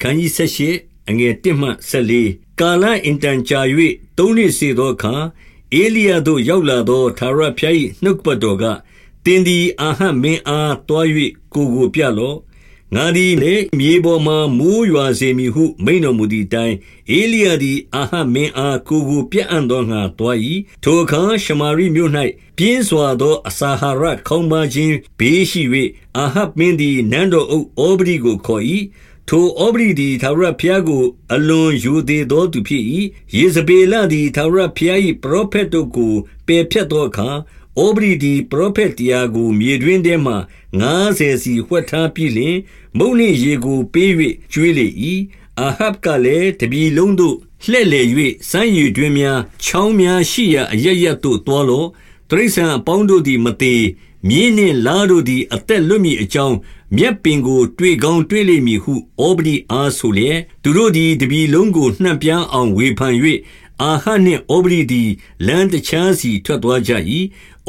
ခန်းကြီး78အငယ်1မှ14ကာလအင်တန်ကြာ၍သုံးနှစ်စေသောအခါအေလိယသို့ရောက်လာသောသာရဖျား၏နှုတ်ပတ်တော်ကတင်းသည်အာဟမင်းအားတွား၍ကိုကိုပြလော့ငါသည်လည်းမြေပေါ်မှမိုးရွာစေမည်ဟုမိန်တော်မူသည့်တိုင်အေလိယသည်အာဟမင်းအားကိုကိုပြအံ့သောငါတွား၏ထိုအခါရှမာရိမြို့၌ပြင်းစွာသောအစာဟာရခေါင်းပါခြင်းဘေးရှိ၍အာဟမင်းသည်နန်းတော်အုပ်ဩဘရိကိုခေါ်၏ ထိုဩပရိသည်သာရဘုရားကို အလွန်ယူသေးသောသူဖြစ်၏ယေဇဗေလသည်သာရဘုရား၏ပရောဖက်တို့ကို ပယ်ဖြတ်သောအခါဩပရိသည် ပရောဖက်တရားကို မြေတွင်ထဲမှ90စီဝှက်ထားပြီးလျှင် မုန်နှင့်ရေကို ပေး၍ကျွေးလေ၏အာဟပ်ကလည်း တပြီလုံးတို့ လှဲ့လေ၍စမ်းရည်တွင်များ ချောင်းများရှိရာ အရရတို့တောလောတရိษံအပေါင်းတို့သည် မသေးမြင်းနှင့်လားတို့သည် အသက်လွတ်မည်အကြောင်း မြက်ပင်ကို တွေ့ကောင်းတွေ့လိမ့်မည်ဟုဩပဒိအားဆိုလျက် သူတို့သည် တပြီလုံးကို နှံ့ပြန်းအောင် ဝေဖန်၍အာဟနှင့်ဩပဒိသည် လမ်းတခြားစီ ထွက်သွားကြ၏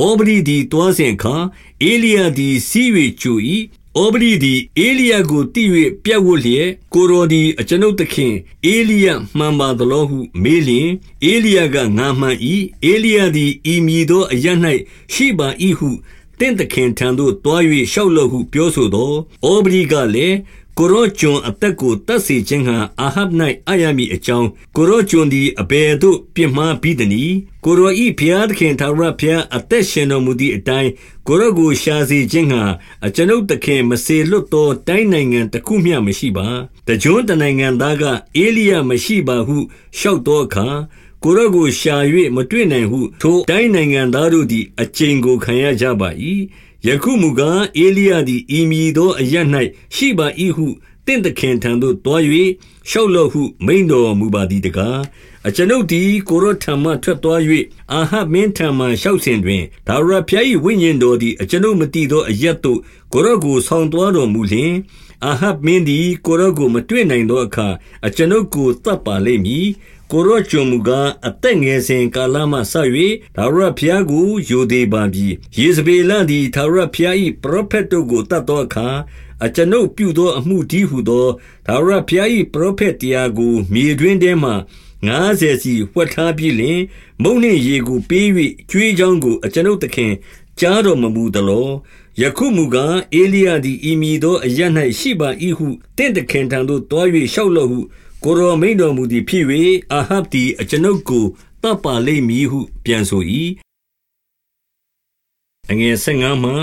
ဩပဒိသည်တွားစဉ်အခါအေလိယသည်စီး၍ကျူ၏ဩပဒိသည်အေလိယကိုတိ၍ပြတ်ဝတ်လျက် ကိုရောသည် အကျွန်ုပ်သခင်အေလိယမှန်ပါသလောဟု မေးလျင်အေလိယက ငါမှန်၏အေလိယသည် ဤမည်သောအရ၌ရှိပါ၏ဟု တင့်သခင်ထံသို့တွား၍ရှောက်လို့ဟုပြောဆိုသောဩပဒိကလည်းကိုရောကျွန်အသက်ကိုတတ်စေခြင်းဟာအာဟပ်၌အာရမည်အကြောင်းကိုရောကျွန်သည်အဘယ်သို့ပြင်းမှားပြီးသည်။ကိုရောဤဖျားသခင်သာရဖျားအသက်ရှင်တော်မူသည့်အတိုင်းကိုရောကိုရှာစေခြင်းဟာအကျွန်ုပ်သခင်မစေလွတ်သောတိုင်းနိုင်ငံတစ်ခုမျှမရှိပါ။တကြွတနိုင်ငံသားကအေလိယမရှိပါဟုလျှောက်သောအခါ ကိုရောကိုရှာ၍မတွေ့နိုင်ဟု ထိုတိုင်းနိုင်ငံသားတို့သည် အကျဉ်ကိုခံရကြပါ၏ယခုမူကားအေလိယသည် ဤမည်သောအရ၌ရှိပါ၏ဟုတင့်တခင်ထံသို့တွား၍ရှောက်လော့ဟု မိန်တော်မူပါသည်တကား အကျွန်ုပ်သည် ကိုရောထံမှ ထွက်သွား၍အာဟမင်းထံမှရှောက်စဉ်တွင်ဒါဝရဖျား၏ဝိညာဉ်တော်သည် အကျွန်ုပ်မသိသောအရက်သို့ ကိုရောကို ဆောင်းသွားတော်မူလျင် အာဟမင်းသည် ကိုရောကို မတွေ့နိုင်သောအခါ အကျွန်ုပ်ကိုတတ်ပါလိမ့်မည် ကိုရောကျွန်မူကားအသက်ငယ်စဉ်ကာလမှဆ၍ဒါဝရဖျားကိုယိုသေးပါပြီယေဇဗေလသည်ဒါဝရဖျား၏ပရောဖက်တို့ကိုတတ်သောအခါအကျွန်ုပ်ပြုသောအမှုဒီဟုသောဒါဝရဖျား၏ပရောဖက်တရားကိုမြေတွင်ထဲမှ90စီဝှက်ထားပြီးလင် မုန်နှင့်ရေကိုပေး၍ကျွေးချောင်းကိုအကျွန်ုပ်သခင်ကြားတော်မမူသလောယခုမူကားအေလိယသည်ဤမည်သောအရ၌ရှိပါ၏ဟုတင့်တခင်ထံသို့တွား၍လျှောက်လော့ဟု ကိုရောမိန်တော်မူသည်ဖြစ်၍အာဟပ်သည် အကျွန်ုပ်ကိုတပ်ပါလိမ့်မည်ဟု ပြန်ဆို၏အငယ်15မှ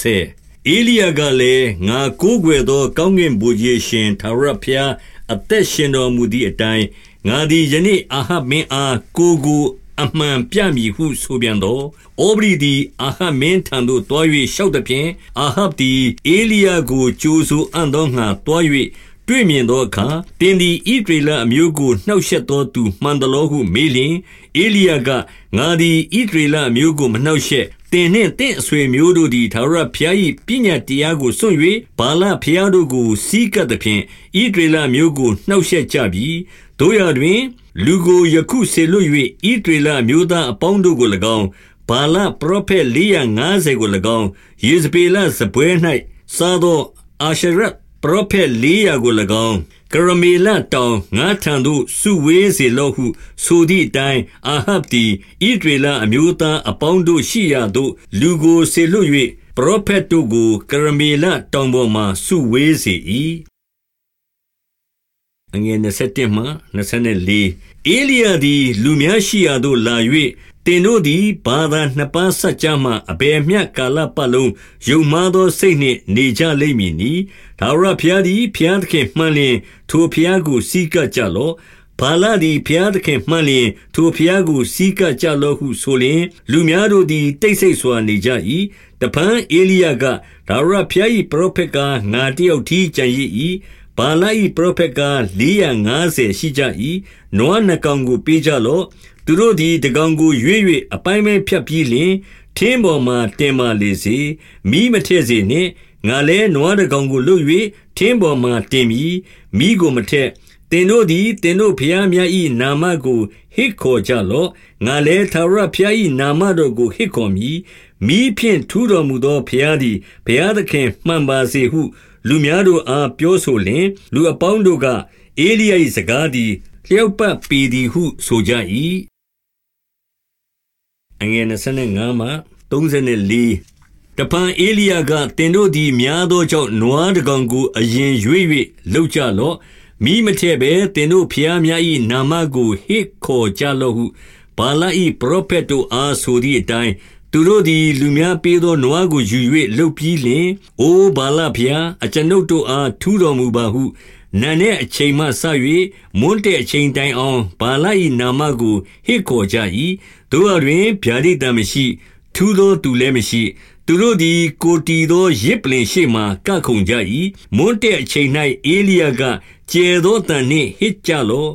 20အေလိယကလည်းငါကိုးကွယ်သောကောင်းကင်ဘုရားရှင်သာရဖျားအသက်ရှင်တော်မူသည့်အတိုင်းငါသည်ယနေ့အာဟပ်မင်းအားကိုကိုအမှန်ပြမည်ဟုဆိုပြန်တော့ဩဘရိသည်အာဟပ်မင်းထံသို့တွား၍ရှောက်သည်ဖြင့်အာဟပ်သည်အေလိယကိုကြိုးဆိုအံ့သောငါတွား၍ တွေ့မြင်သောအခါတင်းသည်ဣဒရေလအမျိုးကိုနှောက်ယှက်သောသူမှန်သလောဟုမေးလျင်အေလိယကငါသည်ဣဒရေလအမျိုးကိုမနှောက်ယှက်တင်နှင့်တင့်အဆွေမျိုးတို့သည်သာရဖျား၏ပညာတရားကိုစွန့်၍ဘာလဖျားတို့ကိုစီးကပ်သဖြင့်ဣဒရေလမျိုးကိုနှောက်ယှက်ကြပြီတို့ရတွင် လူကိုယခုဆေလွတ်၍ဣဒရေလမျိုးသားအပေါင်းတို့ကို၎င်းဘာလပရောဖက်450ကို၎င်းယေဇပေလစပွဲ၌စားသောအာရှရတ် ပရောဖက်400ကို၎င်းကရမေလတောင်ငါထံသို့စုဝေးစေလော့ဟု ဆိုသည့်အတိုင်းအာဟပ်သည်ဣဒရေလအမျိုးသားအပေါင်းတို့ရှိရာသို့ လူကိုဆေလွတ်၍ပရောဖက်တို့ကိုကရမေလတောင်ပေါ်မှစုဝေးစေ၏ အငယ်27မှ24အေလိယသည်လူများရှိရာသို့လာ၍သင်တို့သည်ဘာသာနှစ်ပါးစัจ जा မှအဘယ်မျှကာလပတ်လုံးယုံမှားသောစိတ်နှင့်နေကြလိမ့်မည်နီဒါဝရဘုရားသည်ဘုရားသခင်မှန်လျင်ထိုဘုရားကိုစီးကပ်ကြလော့ဘာလသည်ဘုရားသခင်မှန်လျင်ထိုဘုရားကိုစီးကပ်ကြလော့ဟုဆိုလျင်လူများတို့သည်တိတ်ဆိတ်စွာနေကြ၏တပန်းအေလိယကဒါဝရဘုရား၏ပရောဖက်ကငါတယောက်ထီးကြံရစ်၏ ဘာလ၏ပရောဖက်က450ရှိကြ၏နွားနှကောင်ကိုပေးကြလော့သူတို့သည်တကောင်ကိုရွေ့၍အပိုင်းပိုင်းဖြတ်ပြီးလျှင်ထင်းပေါ်မှတင်မာလေစေမိမထည့်စေနှင့်ငါလည်းနွားတကောင်ကိုလွတ်၍ထင်းပေါ်မှတင်မည်မိကိုမထက်တင်တို့သည်တင်တို့ဖျားများ၏နာမကိုဟစ်ခေါ်ကြလော့ငါလည်းသာရဖျား၏နာမတော်ကိုဟစ်ခေါ်မည် မိဖြင့်ထူတော်မူသောဖျားသည်ဘုရားသခင်မှန်ပါစေဟု လူများတို့အားပြောဆိုလျှင်၊လူအပေါင်းတို့က၊ဧလိယ၏စကားသည်လျောက်ပတ်ပေသည်ဟုဆိုကြ၏။တဖန်ဧလိယက၊သင်တို့သည်များသောကြောင့်နွားတကောင်ကိုအရင်ရွေး၍လုပ်ကြလော့။မီးမထည့်ဘဲသင်တို့ဘုရားများ၏နာမကိုဟစ်ခေါ်ကြလော့ဟုဗာလ၏ပရောဖက်တို့အားဆိုသည်အတိုင်း သူတို့သည် လူများပေးသောနွားကိုယူ၍လုပ်ပြီးလျှင်၊အိုဗာလဘုရား၊အကျွန်ုပ်တို့အား ထူးတော်မူပါဟု နံနက်အချိန်မှစ၍မွန်းတည့်အချိန်တိုင်အောင် ဗာလ၏နာမကို ဟစ်ခေါ်ကြ၏။သို့ရာတွင် ဗျာဒိတ်သံမရှိ၊ထူးသောသူလည်းမရှိ။သူတို့သည် ကိုယ်တည်သော ယဇ်ပလ္လင်ရှေ့မှာ ကခုန်ကြ၏။မွန်းတည့်အချိန်၌ဧလိယက၊ကျယ်သောအသံနှင့် ဟစ်ကြလော့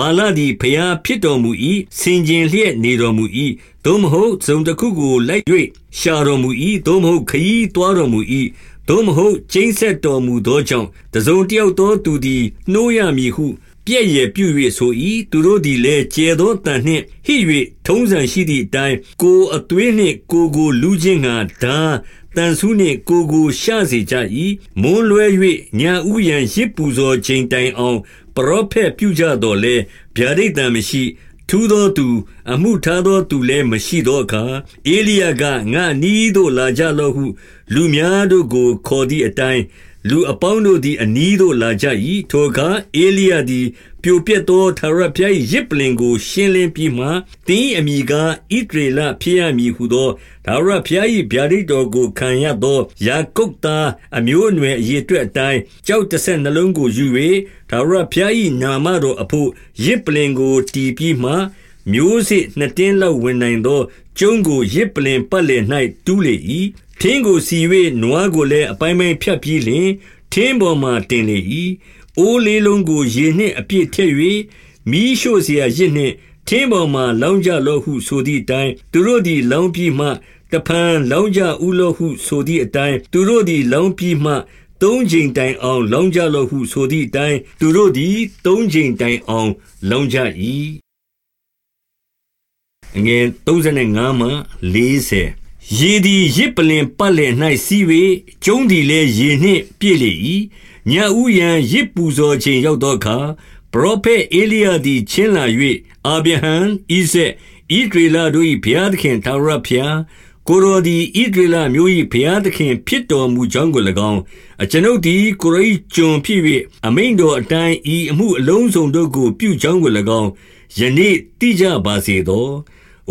ဗာလသည်ဘုရားဖြစ်တော်မူ၏။ဆင်ခြင်လျက်နေတော်မူ၏။သို့မဟုတ်တစုံတခုကိုလိုက်၍ရှာတော်မူ၏။သို့မဟုတ်ခရီးသွားတော်မူ၏။သို့မဟုတ်ကျိန်းစက်တော်မူသောကြောင့်တစုံတယောက်သောသူသည်နှိုးရမည်ဟုပြည့်ရပြု၍ဆို၏သူတို့သည်လည်းကျဲသောတန်နှင့်ဟစ်၍ထုံးစံရှိသည့်အတိုင်းကိုအသွေးနှင့်ကိုကိုလူချင်းငါဓာ တန်ဆူးနှင့်ကိုကိုရှာစေကြ၏မွန်းလွဲ၍ညာဥယံရစ်ပူဇော်ချိန်တိုင်အောင် ပရောဖက်ပြုကြတော်လဲဗျာဒိတ်တံမရှိထူးသောသူ အမှုထားသောသူလည်းမရှိသောအခါအေလိယကငါနီးသို့လာကြလော့ဟု လူများတို့ကိုခေါ်သည့်အတိုင်း လူအပေါင်းတို့သည် အနီးသို့လာကြ၏ထိုအခါအေလိယသည် ပြိုပြက်သော ထာဝရဘုရား၏ယဇ်ပလ္လင်ကို ရှင်းလင်းပြီးမှ၊သင်၏အမည်ကား ဣသရေလဖြစ်ရမည်ဟူသော ထာဝရဘုရား၏ဗျာဒိတ်တော်ကို ခံရသော ယာကုပ်သားအမျိုးအနွယ် အရေအတွက်အတိုင်း ကျောက်တဆယ်နှစ်လုံးကိုယူ၍ထာဝရဘုရား၏နာမတော်အဘို့ ယဇ်ပလ္လင်ကို တည်ပြီးမှ၊ မျိုးစေ့နှစ်တင်းလောက်ဝင်နိုင်သောကျုံးကိုယဇ်ပလ္လင်ပတ်လည်၌တူးလေ၏။ထင်းကိုစီ၍နွားကိုလည်းအပိုင်းပိုင်းဖြတ်ပြီးလျှင်ထင်းပေါ်မှာတင်လေ၏အိုးလေးလုံးကိုရေနှင့်အပြည့်ထည့်၍မီးရှို့เสียရစ်နှင့်ထင်းပေါ်မှလောင်းကြလော့ဟုဆိုသည့်အတိုင်းသူတို့သည်လောင်းပြီးမှတဖန်လောင်းကြဥလော့ဟုဆိုသည့်အတိုင်းသူတို့သည်လောင်းပြီးမှသုံးချိန်တိုင်အောင်လောင်းကြလော့ဟုဆိုသည့်အတိုင်းသူတို့သည်သုံးချိန်တိုင်အောင်လောင်းကြ၏ အငယ်35မှ40ရေသည်ရစ်ပလင်ပတ်လည်၌စီး၍ကျုံးသည်လည်းရေနှင့်ပြည့်လေ၏ညဦးယံရစ်ပူဇော်ခြင်းရောက်သောအခါပရောဖက်အေလိယသည်ချင်းလာ၍အာဗြဟံဣဇက်ဣဒရေလတို့၏ဘုရားသခင်သာရဖျားကိုရိုသည်ဣဒရေလမျိုး၏ဘုရားသခင် ဖြစ်တော်မူကြောင်းကို၎င်းအကျွန်ုပ်သည်ကိုရို၏ကျွန်ဖြစ်၍အမိန်တော်အတိုင်းဤအမှုအလုံးစုံတို့ကို ပြုကြောင်းကို၎င်းယနေ့သိကြပါစေသော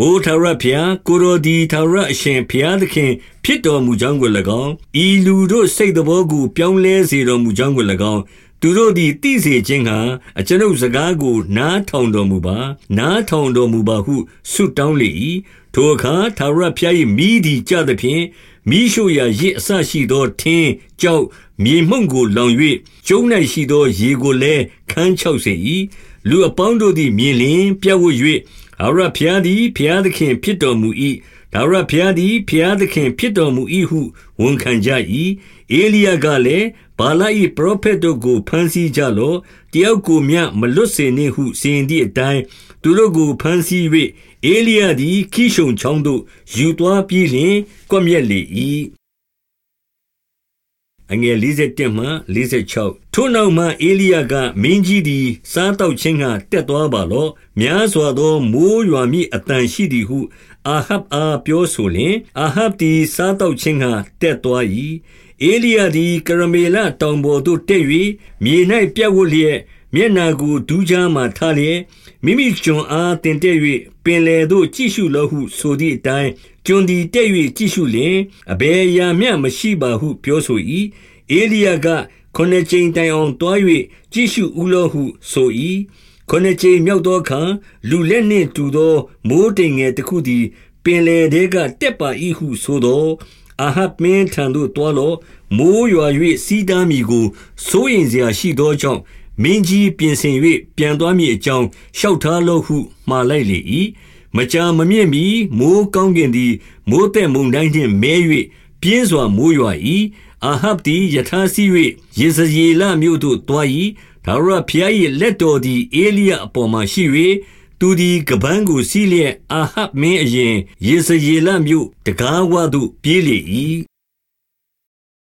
အိုထာဝရဘုရား ကိုရိုဒီထာဝရအရှင်ဘုရားသခင် ဖြစ်တော်မူကြောင်းကို၎င်း ဤလူတို့ စိတ်တော်ကို ပြောင်းလဲစေတော်မူကြောင်းကို၎င်း သူတို့သည် သိစေခြင်းဟာအကျွန်ုပ်စကားကို နားထောင်တော်မူပါ နားထောင်တော်မူပါဟု ဆုတောင်းလေ၏ထိုအခါ ထာဝရဘုရား၏မိသည်ကြသဖြင့်မိရှုရာရစ်အဆရှိသော ထင်းကြောက် မြေမှုန့်ကို လောင်၍ကျုံ၌ရှိသော ရေကိုလည်း ခန်းချောက်စေ၏လူအပေါင်းတို့သည် မြင်လျင် ပြတ်ဝ၍ ထာဝရဘုရားသည်ဘုရားသခင်ဖြစ်တော်မူ၏ထာဝရဘုရားသည်ဘုရားသခင်ဖြစ်တော်မူ၏ဟုဝန်ခံကြ၏အေလိယကလည်းဘာလ၏ပရောဖက်တို့ကိုဖမ်းဆီးကြလော့တယောက်ကိုမျှမလွတ်စေနှင့်ဟုစီရင်သည့်အတိုင်းသူတို့ကိုဖမ်းဆီး၍အေလိယသည်ခိရှုံချောင်းသို့ယူသွားပြီးလျှင်ကွပ်မျက်လေ၏ အငယ်47မှ46ထိုနောက်မှအေလိယကမင်းကြီးသည်စားတော့ခြင်းကတက်သွားပါလော့များစွာသောမိုးရွာမိအတန်ရှိသည်ဟု အာဟပ်အားပြောဆိုလျင်အာဟပ်သည်စားတော့ခြင်းကတက်သွား၏အေလိယသည်ကရမေလတောင်ပေါ်သို့တက်၍မြေ၌ပြတ်ဝတ်လျက် မျက်နာကိုဒူးချားမှထားလျက်မိမိကျွန်အားတင်တက်၍ပင်လေသို့ကြည့်ရှုလောဟုဆိုသည့်အတိုင်းကျွန်သည်တက်၍ကြည့်ရှုလျင်အဘယ်ရာမျှမရှိပါဟုပြောဆို၏အေလိယကခုနှစ်ကြိမ်တိုင်အောင်တွား၍ကြည့်ရှုဥလောဟုဆို၏ခုနှစ်ကြိမ်မြောက်သောအခါလူလက်နှင့်တူသောမိုးတိမ်ငယ်တစ်ခုသည်ပင်လေတဲကတက်ပါ၏ဟုဆိုသောအာဟပ်မင်းထံသို့တွားလောမိုးရွာ၍စီးတားမိကိုစိုးရင်စရာရှိသောကြောင့် မင်းကြီးပြင်ဆင်၍ပြန်သွားမည်အကြောင်းလျှောက်ထားလောဟုမှားလိုက်လေ၏မကြာမမြင့်မီမိုးကောင်းကင်သည်မိုးတဲ့မုန်တိုင်းနှင့်မဲ၍ပြင်းစွာမိုးရွာ၏အာဟပ်သည်ယထာစီ၍ယေဇရေလမြို့သို့တွား၏ဒါဝရဖျား၏လက်တော်သည်အေလိယအပေါ်မှာရှိ၍သူသည်ကပန်းကိုစီးလျက်အာဟပ်မင်းအရင်ယေဇရေလမြို့တကားဝသို့ပြေးလေ၏